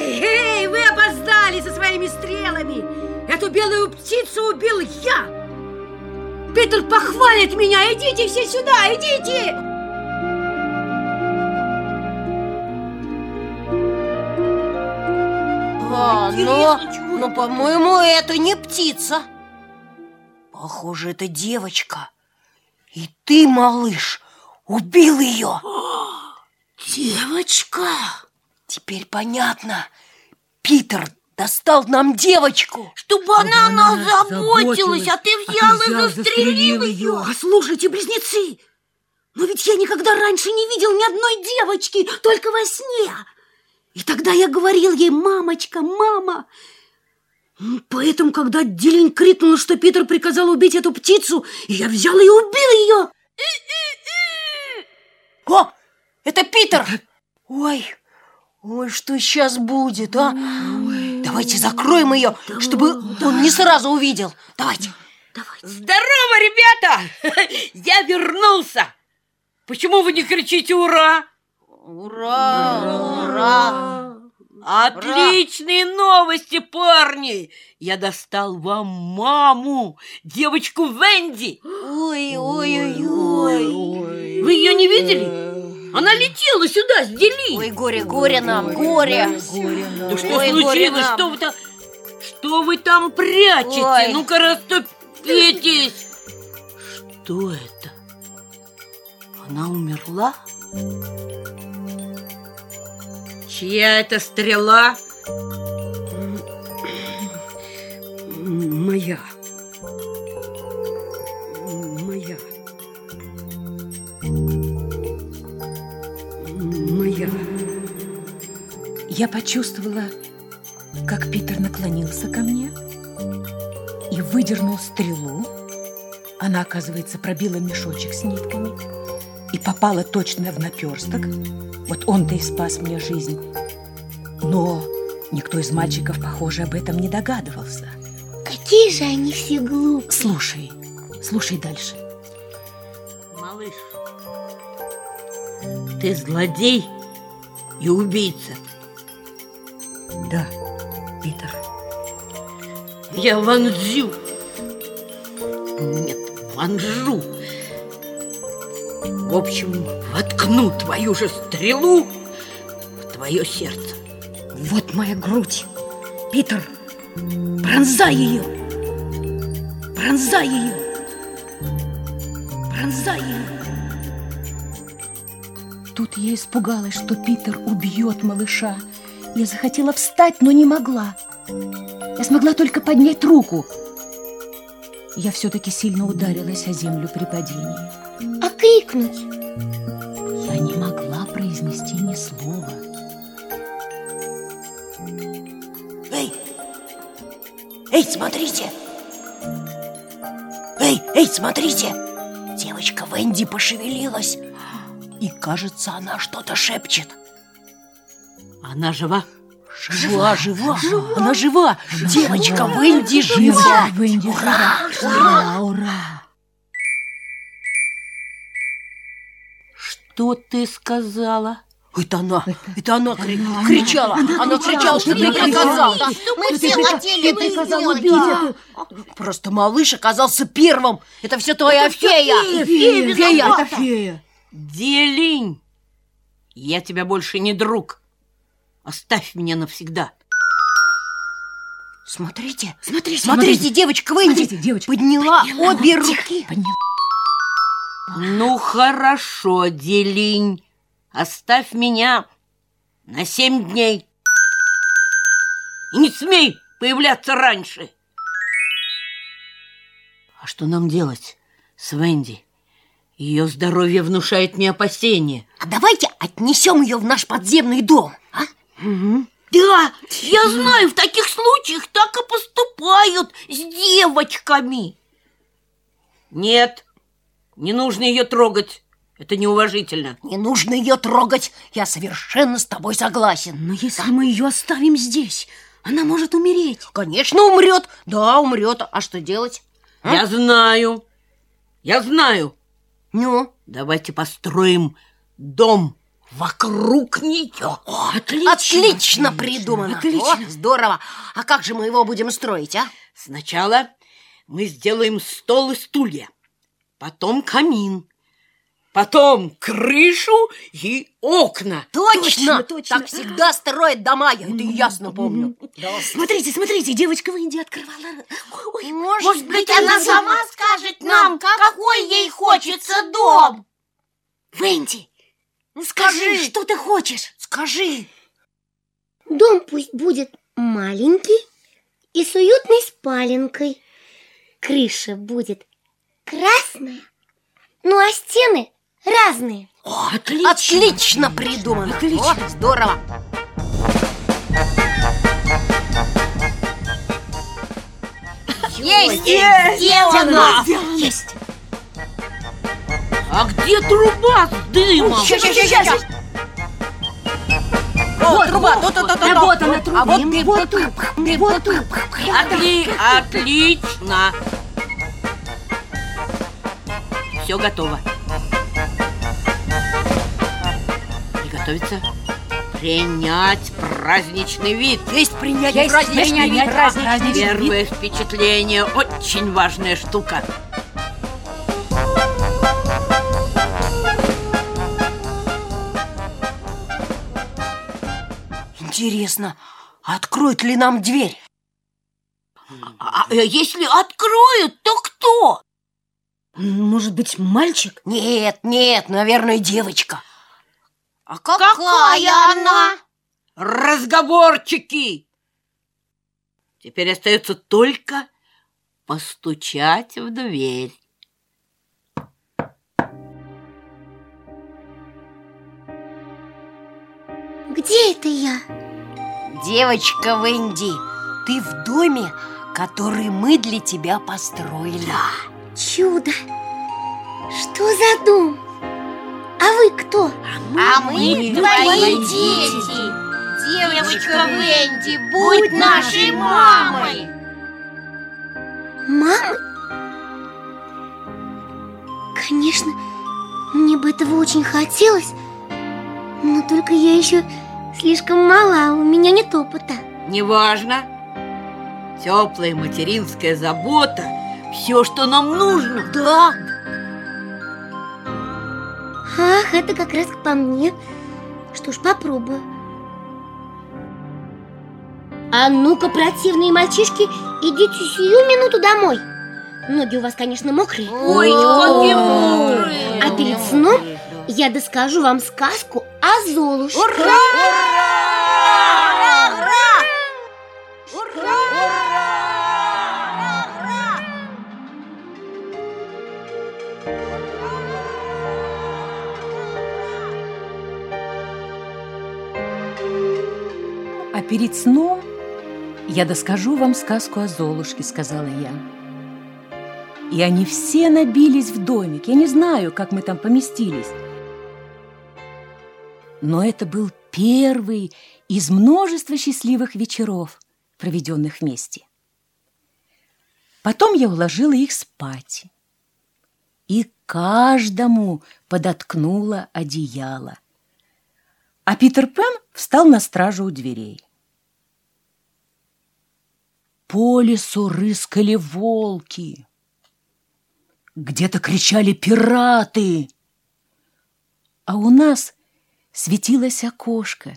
Эй, эй, вы опоздали со своими стрелами! Эту белую птицу убил я! Питер похвалит меня! Идите все сюда, идите! А, но, но, по-моему, это не птица. Похоже, это девочка. И ты, малыш, убил ее. Девочка? Теперь понятно. Питер достал нам девочку. Чтобы она о нас заботилась, а ты взял и застрелил ее. Послушайте, близнецы, но ведь я никогда раньше не видел ни одной девочки, только во сне. И тогда я говорил ей, мамочка, мама. Поэтому, когда Делень крикнула, что Питер приказал убить эту птицу, я взял и убил ее. О, это Питер! Ой, ой, что сейчас будет, а? Ой. Давайте закроем ее, да, чтобы да. он не сразу увидел. Давайте. Давайте. Здорово, ребята! Я вернулся! Почему вы не кричите «Ура»? Ура! Ура! Отличные новости, парни! Я достал вам маму, девочку Венди. Ой, ой, ой, ой. Вы ее не видели? Она летела сюда с Дели. Ой, горе, горе нам, горе. Да что ой, случилось? Что вы там? Что вы там прячете? Ну-ка, расступитесь. Что это? Она умерла? Чья это стрела? Моя. Я почувствовала, как Питер наклонился ко мне и выдернул стрелу. Она, оказывается, пробила мешочек с нитками и попала точно в наперсток. Вот он-то и спас мне жизнь. Но никто из мальчиков, похоже, об этом не догадывался. Какие же они все глупые. Слушай, слушай дальше. Малыш, ты злодей и убийца. Да, Питер. Я вонзю. Нет, вонжу в общем, воткну твою же стрелу в твое сердце. Вот моя грудь. Питер, пронзай ее. Пронзай ее. Пронзай ее. Тут я испугалась, что Питер убьет малыша. Я захотела встать, но не могла. Я смогла только поднять руку. Я все-таки сильно ударилась о землю при падении крикнуть? Я не могла произнести ни слова. Эй! Эй, смотрите! Эй, эй, смотрите! Девочка Венди пошевелилась. И, кажется, она что-то шепчет. Она жива? Жива, жива, жива. Она жива. жива. Девочка Венди жива. Девочка Венди жива. Ура, ура. Что ты сказала? Это она, это, она, кри кричала, она, она кричала, что ты приказал. Мы все хотели приказал убить эту. Просто малыш оказался первым. Это все твоя фея. Фея, фея, это фея. Делинь, я тебя больше не друг. Оставь меня навсегда. Смотрите, смотрите, смотрите, девочка Венди смотрите, девочка. подняла, подняла обе руки. Подняла. Ну, хорошо, Делинь, оставь меня на семь дней. И не смей появляться раньше. А что нам делать с Венди? Ее здоровье внушает мне опасения. А давайте отнесем ее в наш подземный дом? Угу. Да, я знаю, в таких случаях так и поступают с девочками. Нет, не нужно ее трогать. Это неуважительно. Не нужно ее трогать. Я совершенно с тобой согласен. Но если да. мы ее оставим здесь, она может умереть. Конечно, умрет. Да, умрет. А что делать? А? Я знаю. Я знаю. Ну? Давайте построим дом вокруг нее. Отлично. Отлично придумано. Отлично. О, здорово. А как же мы его будем строить, а? Сначала мы сделаем стол и стулья, потом камин, потом крышу и окна. Точно, Точно, точно. Так всегда строят дома, я это ясно помню. Да. Смотрите, смотрите, девочка в Индии открывала. Ой, Может быть, она сама скажет нам, какой ей хочется дом. Венди, ну скажи, Скажи. что ты хочешь? Скажи. Дом пусть будет маленький и с уютной спаленкой. Крыша будет красная, ну а стены разные. О, отлично. Отлично придумано. Отлично. О, здорово. Есть! Сделано! Есть. А где труба с дымом? Ща, ща, ща. О, труба, то, то, то, то, вот она, труба. А вот дым. Вот тут, вот тут. Отли... Отлично! Все готово. Приготовиться. Принять праздничный вид. Есть принять Есть праздничный принять вид. праздничный вид. Первое впечатление очень важная штука. Интересно, откроют ли нам дверь? А э, если откроют, то кто? Может быть, мальчик? Нет, нет, наверное, девочка. А какая она? Разговорчики! Теперь остается только постучать в дверь. Где это я? Девочка Венди, ты в доме, который мы для тебя построили. Чудо! Что за дом? А вы кто? А мы твои дети. Девочка Венди, будь нашей мамой. Мамой? Конечно, мне бы этого очень хотелось, но только я еще слишком мала, у меня нет опыта. Неважно. Теплая материнская забота – все, что нам нужно. Да, Ах, это как раз по мне. Что ж, попробую. А ну-ка, противные мальчишки, идите сию минуту домой. Ноги у вас, конечно, мокрые. Ой, какие мокрые. А перед сном я доскажу вам сказку о Золушке. А перед сном я доскажу вам сказку о Золушке, сказала я. И они все набились в домик. Я не знаю, как мы там поместились. Но это был первый из множества счастливых вечеров, проведенных вместе. Потом я уложила их спать. И каждому подоткнула одеяло. А Питер Пен встал на стражу у дверей. По лесу рыскали волки. Где-то кричали пираты. А у нас светилось окошко,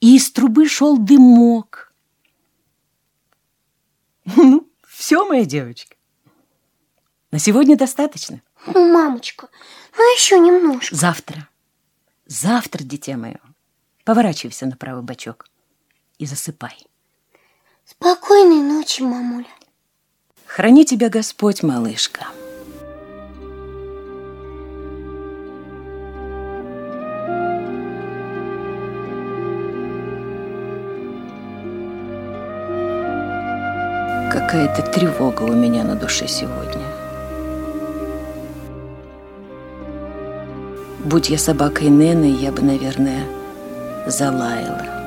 и из трубы шел дымок. Ну, все, моя девочка. На сегодня достаточно. Мамочка, ну еще немножко. Завтра, завтра, дитя мое, поворачивайся на правый бочок и засыпай. Спокойной ночи, мамуля. Храни тебя Господь, малышка. Какая-то тревога у меня на душе сегодня. Будь я собакой Нены, я бы, наверное, залаяла.